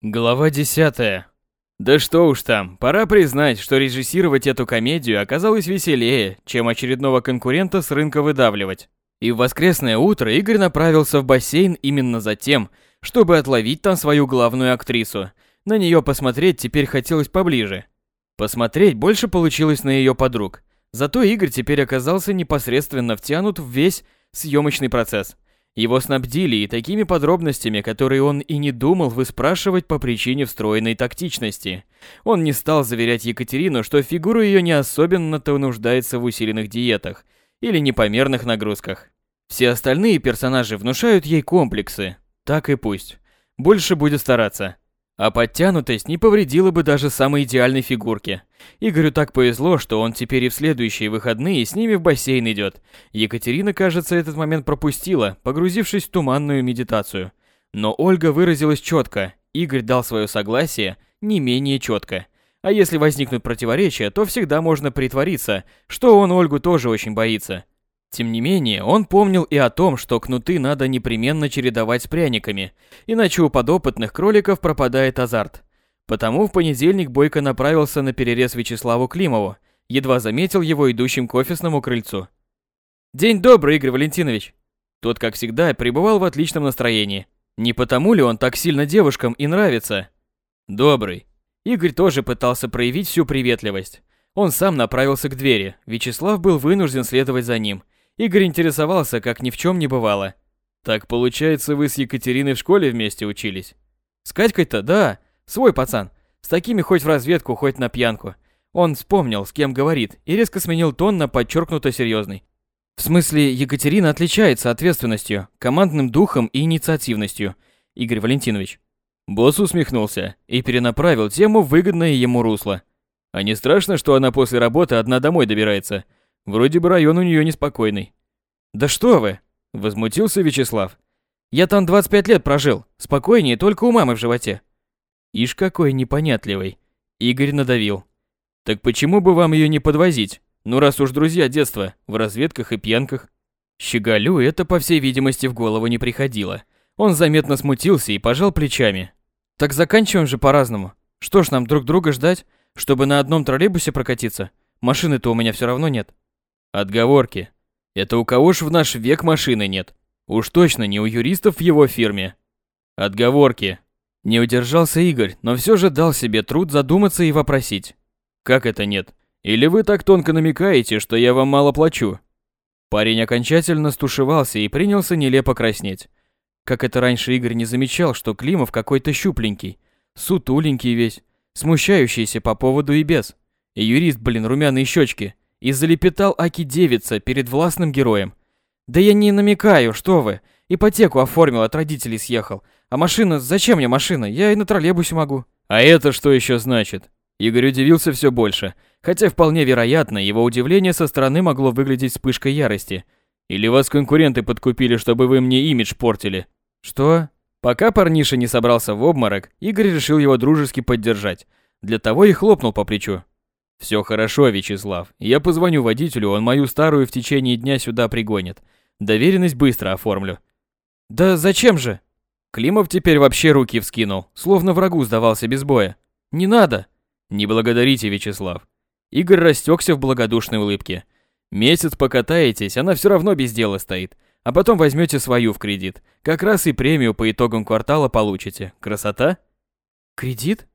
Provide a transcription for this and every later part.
Глава 10. Да что уж там, пора признать, что режиссировать эту комедию оказалось веселее, чем очередного конкурента с рынка выдавливать. И в воскресное утро Игорь направился в бассейн именно за тем, чтобы отловить там свою главную актрису. На нее посмотреть теперь хотелось поближе. Посмотреть больше получилось на ее подруг. Зато Игорь теперь оказался непосредственно втянут в весь съемочный процесс – его снабдили и такими подробностями, которые он и не думал выспрашивать по причине встроенной тактичности. Он не стал заверять Екатерину, что фигура ее не особенно-то нуждается в усиленных диетах или непомерных нагрузках. Все остальные персонажи внушают ей комплексы. Так и пусть. Больше будет стараться. А подтянутость не повредила бы даже самой идеальной фигурке. Игорю так повезло, что он теперь и в следующие выходные с ними в бассейн идет. Екатерина, кажется, этот момент пропустила, погрузившись в туманную медитацию. Но Ольга выразилась четко, Игорь дал свое согласие не менее четко. А если возникнут противоречия, то всегда можно притвориться, что он Ольгу тоже очень боится. Тем не менее, он помнил и о том, что кнуты надо непременно чередовать с пряниками, иначе у подопытных кроликов пропадает азарт. Потому в понедельник Бойко направился на перерез Вячеславу Климову, едва заметил его идущим к офисному крыльцу. «День добрый, Игорь Валентинович!» Тот, как всегда, пребывал в отличном настроении. Не потому ли он так сильно девушкам и нравится? «Добрый!» Игорь тоже пытался проявить всю приветливость. Он сам направился к двери, Вячеслав был вынужден следовать за ним – Игорь интересовался, как ни в чем не бывало. Так получается, вы с Екатериной в школе вместе учились? С Катькой-то, да, свой пацан. С такими хоть в разведку, хоть на пьянку. Он вспомнил, с кем говорит, и резко сменил тон на подчеркнуто серьезный. В смысле, Екатерина отличается ответственностью, командным духом и инициативностью, Игорь Валентинович. Босс усмехнулся и перенаправил тему в выгодное ему русло. А не страшно, что она после работы одна домой добирается – Вроде бы район у нее неспокойный. Да что вы? Возмутился Вячеслав. Я там 25 лет прожил. Спокойнее только у мамы в животе. Ишь какой непонятливый. Игорь надавил. Так почему бы вам ее не подвозить? Ну раз уж друзья детства, в разведках и пьянках. Щеголю это, по всей видимости, в голову не приходило. Он заметно смутился и пожал плечами. Так заканчиваем же по-разному. Что ж нам друг друга ждать, чтобы на одном троллейбусе прокатиться? Машины-то у меня все равно нет. Отговорки. Это у кого ж в наш век машины нет? Уж точно не у юристов в его фирме. Отговорки. Не удержался Игорь, но все же дал себе труд задуматься и вопросить. Как это нет? Или вы так тонко намекаете, что я вам мало плачу? Парень окончательно стушевался и принялся нелепо краснеть. Как это раньше Игорь не замечал, что Климов какой-то щупленький, сутуленький весь, смущающийся по поводу и без. И юрист, блин, румяные щечки. И залепетал Аки девица перед властным героем. «Да я не намекаю, что вы. Ипотеку оформил, от родителей съехал. А машина, зачем мне машина? Я и на троллейбусе могу». «А это что еще значит?» Игорь удивился все больше, хотя вполне вероятно, его удивление со стороны могло выглядеть вспышкой ярости. «Или вас конкуренты подкупили, чтобы вы мне имидж портили?» «Что?» Пока парниша не собрался в обморок, Игорь решил его дружески поддержать. Для того и хлопнул по плечу. Все хорошо, Вячеслав. Я позвоню водителю, он мою старую в течение дня сюда пригонит. Доверенность быстро оформлю. Да зачем же? Климов теперь вообще руки вскинул, словно врагу сдавался без боя. Не надо. Не благодарите, Вячеслав. Игорь растекся в благодушной улыбке. Месяц покатаетесь, она все равно без дела стоит. А потом возьмете свою в кредит. Как раз и премию по итогам квартала получите. Красота? Кредит?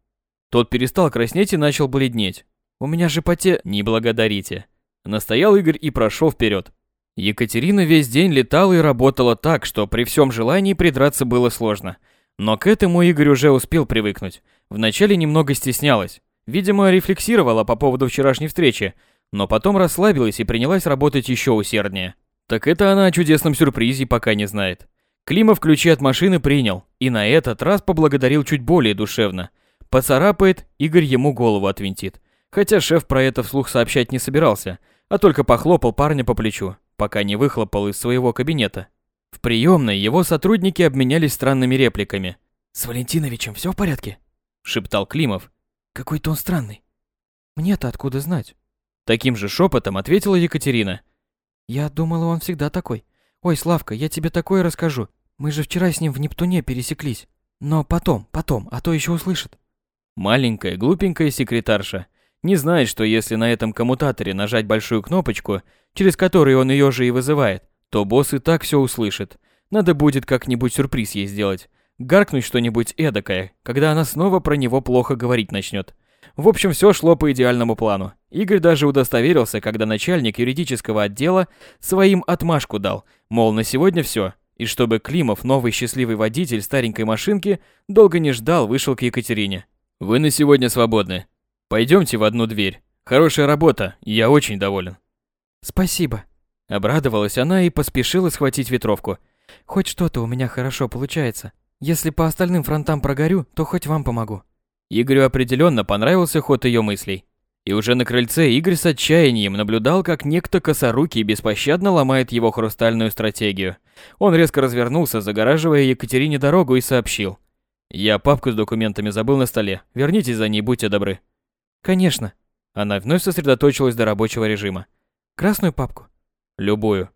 Тот перестал краснеть и начал бледнеть. У меня же поте... Не благодарите. Настоял Игорь и прошел вперед. Екатерина весь день летала и работала так, что при всем желании придраться было сложно. Но к этому Игорь уже успел привыкнуть. Вначале немного стеснялась. Видимо, рефлексировала по поводу вчерашней встречи, но потом расслабилась и принялась работать еще усерднее. Так это она о чудесном сюрпризе пока не знает. Климов ключи от машины принял, и на этот раз поблагодарил чуть более душевно. Поцарапает, Игорь ему голову отвинтит. Хотя шеф про это вслух сообщать не собирался, а только похлопал парня по плечу, пока не выхлопал из своего кабинета. В приемной его сотрудники обменялись странными репликами. «С Валентиновичем все в порядке?» – шептал Климов. «Какой-то он странный». «Мне-то откуда знать?» Таким же шепотом ответила Екатерина. «Я думала, он всегда такой. Ой, Славка, я тебе такое расскажу. Мы же вчера с ним в Нептуне пересеклись. Но потом, потом, а то еще услышит. Маленькая, глупенькая секретарша не знает, что если на этом коммутаторе нажать большую кнопочку, через которую он ее же и вызывает, то босс и так все услышит. Надо будет как-нибудь сюрприз ей сделать. Гаркнуть что-нибудь эдакое, когда она снова про него плохо говорить начнет. В общем, все шло по идеальному плану. Игорь даже удостоверился, когда начальник юридического отдела своим отмашку дал, мол, на сегодня все. И чтобы Климов, новый счастливый водитель старенькой машинки, долго не ждал, вышел к Екатерине. «Вы на сегодня свободны. Пойдемте в одну дверь. Хорошая работа, я очень доволен». «Спасибо». Обрадовалась она и поспешила схватить ветровку. «Хоть что-то у меня хорошо получается. Если по остальным фронтам прогорю, то хоть вам помогу». Игорю определенно понравился ход ее мыслей. И уже на крыльце Игорь с отчаянием наблюдал, как некто косорукий беспощадно ломает его хрустальную стратегию. Он резко развернулся, загораживая Екатерине дорогу и сообщил. «Я папку с документами забыл на столе. Вернитесь за ней, будьте добры». «Конечно». Она вновь сосредоточилась до рабочего режима. «Красную папку?» «Любую».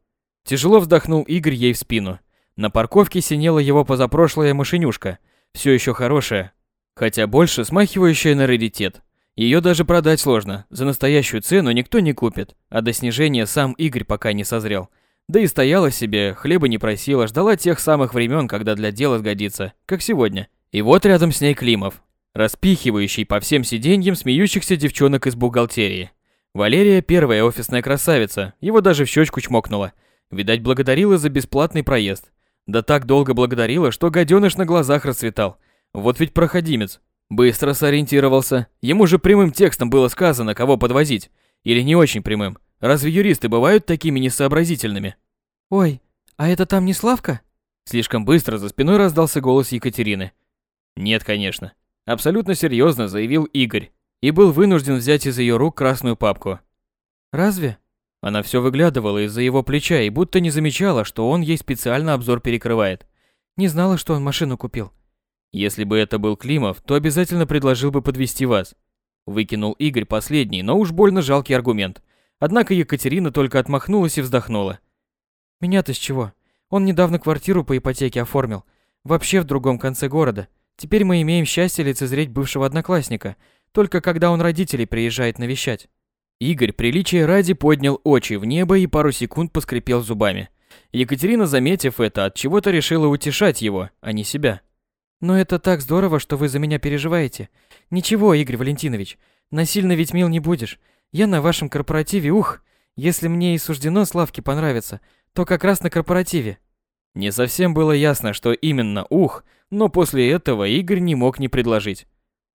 Тяжело вздохнул Игорь ей в спину. На парковке синела его позапрошлая машинюшка, все еще хорошая, хотя больше смахивающая на раритет. Ее даже продать сложно, за настоящую цену никто не купит, а до снижения сам Игорь пока не созрел. Да и стояла себе, хлеба не просила, ждала тех самых времен, когда для дела сгодится, как сегодня. И вот рядом с ней Климов, распихивающий по всем сиденьям смеющихся девчонок из бухгалтерии. Валерия первая офисная красавица, его даже в щечку чмокнула. Видать, благодарила за бесплатный проезд. Да так долго благодарила, что гаденыш на глазах расцветал. Вот ведь проходимец, Быстро сориентировался. Ему же прямым текстом было сказано, кого подвозить. Или не очень прямым. Разве юристы бывают такими несообразительными? Ой, а это там не Славка? Слишком быстро за спиной раздался голос Екатерины. Нет, конечно. Абсолютно серьезно заявил Игорь и был вынужден взять из ее рук красную папку. Разве? Она все выглядывала из-за его плеча и будто не замечала, что он ей специально обзор перекрывает. Не знала, что он машину купил. Если бы это был Климов, то обязательно предложил бы подвести вас. Выкинул Игорь последний, но уж больно жалкий аргумент. Однако Екатерина только отмахнулась и вздохнула. Меня-то с чего? Он недавно квартиру по ипотеке оформил. Вообще в другом конце города. Теперь мы имеем счастье лицезреть бывшего одноклассника, только когда он родителей приезжает навещать. Игорь приличия ради поднял очи в небо и пару секунд поскрипел зубами. Екатерина, заметив это, от чего-то решила утешать его, а не себя. Но это так здорово, что вы за меня переживаете. Ничего, Игорь Валентинович, насильно ведь мил не будешь. Я на вашем корпоративе, ух, если мне и суждено Славке понравиться, то как раз на корпоративе. Не совсем было ясно, что именно ух, но после этого Игорь не мог не предложить.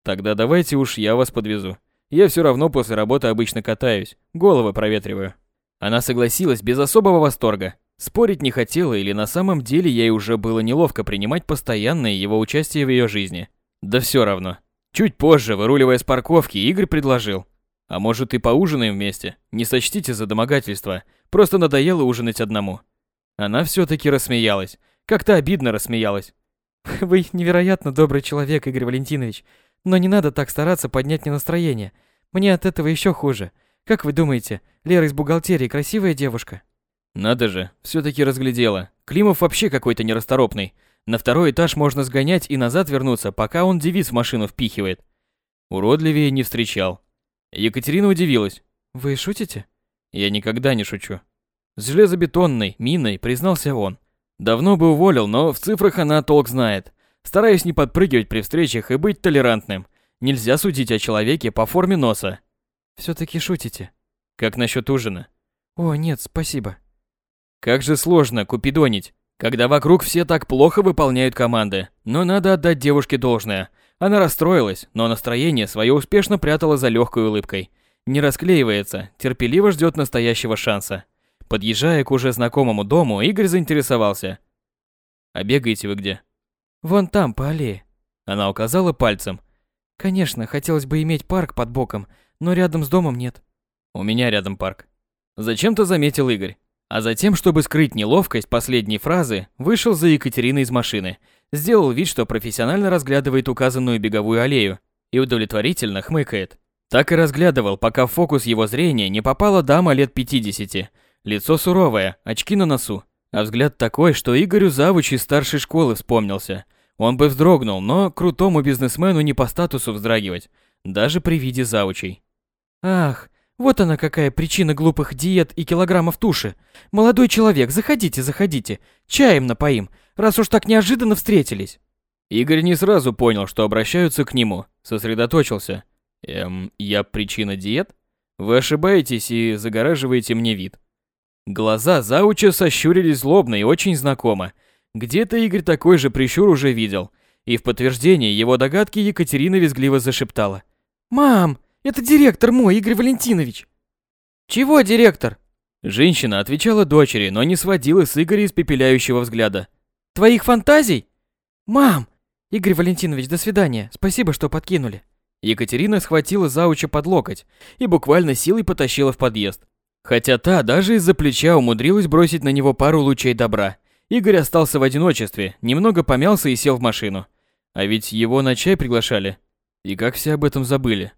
Тогда давайте уж я вас подвезу. Я все равно после работы обычно катаюсь, головы проветриваю. Она согласилась без особого восторга, Спорить не хотела или на самом деле ей уже было неловко принимать постоянное его участие в ее жизни. Да все равно. Чуть позже, выруливая с парковки, Игорь предложил. А может и поужинаем вместе? Не сочтите за домогательство. Просто надоело ужинать одному. Она все-таки рассмеялась. Как-то обидно рассмеялась. Вы невероятно добрый человек, Игорь Валентинович. Но не надо так стараться поднять мне настроение. Мне от этого еще хуже. Как вы думаете, Лера из бухгалтерии красивая девушка? Надо же, все-таки разглядела. Климов вообще какой-то нерасторопный. На второй этаж можно сгонять и назад вернуться, пока он девиц в машину впихивает. Уродливее не встречал. Екатерина удивилась. Вы шутите? Я никогда не шучу. Железобетонной миной признался он. Давно бы уволил, но в цифрах она толк знает. Стараюсь не подпрыгивать при встречах и быть толерантным. Нельзя судить о человеке по форме носа. Все-таки шутите. Как насчет ужина? О, нет, спасибо. Как же сложно купидонить, когда вокруг все так плохо выполняют команды. Но надо отдать девушке должное. Она расстроилась, но настроение свое успешно прятала за легкой улыбкой. Не расклеивается, терпеливо ждет настоящего шанса. Подъезжая к уже знакомому дому, Игорь заинтересовался. «А бегаете вы где?» «Вон там, по аллее». Она указала пальцем. «Конечно, хотелось бы иметь парк под боком, но рядом с домом нет». «У меня рядом парк». Зачем-то заметил Игорь. А затем, чтобы скрыть неловкость последней фразы, вышел за Екатериной из машины, сделал вид, что профессионально разглядывает указанную беговую аллею и удовлетворительно хмыкает. Так и разглядывал, пока в фокус его зрения не попала дама лет 50. Лицо суровое, очки на носу, а взгляд такой, что Игорю завуч из старшей школы вспомнился. Он бы вздрогнул, но крутому бизнесмену не по статусу вздрагивать, даже при виде заучей. Ах, вот она какая причина глупых диет и килограммов туши. Молодой человек, заходите, заходите. Чаем напоим, раз уж так неожиданно встретились. Игорь не сразу понял, что обращаются к нему, сосредоточился. Эм, я причина диет? Вы ошибаетесь и загораживаете мне вид. Глаза зауча сощурились злобно и очень знакомо. Где-то Игорь такой же прищур уже видел. И в подтверждение его догадки Екатерина визгливо зашептала. «Мам, это директор мой, Игорь Валентинович!» «Чего директор?» Женщина отвечала дочери, но не сводила с Игоря испепеляющего взгляда. «Твоих фантазий?» «Мам! Игорь Валентинович, до свидания. Спасибо, что подкинули». Екатерина схватила зауча под локоть и буквально силой потащила в подъезд. Хотя та даже из-за плеча умудрилась бросить на него пару лучей добра. Игорь остался в одиночестве, немного помялся и сел в машину. А ведь его на чай приглашали. И как все об этом забыли.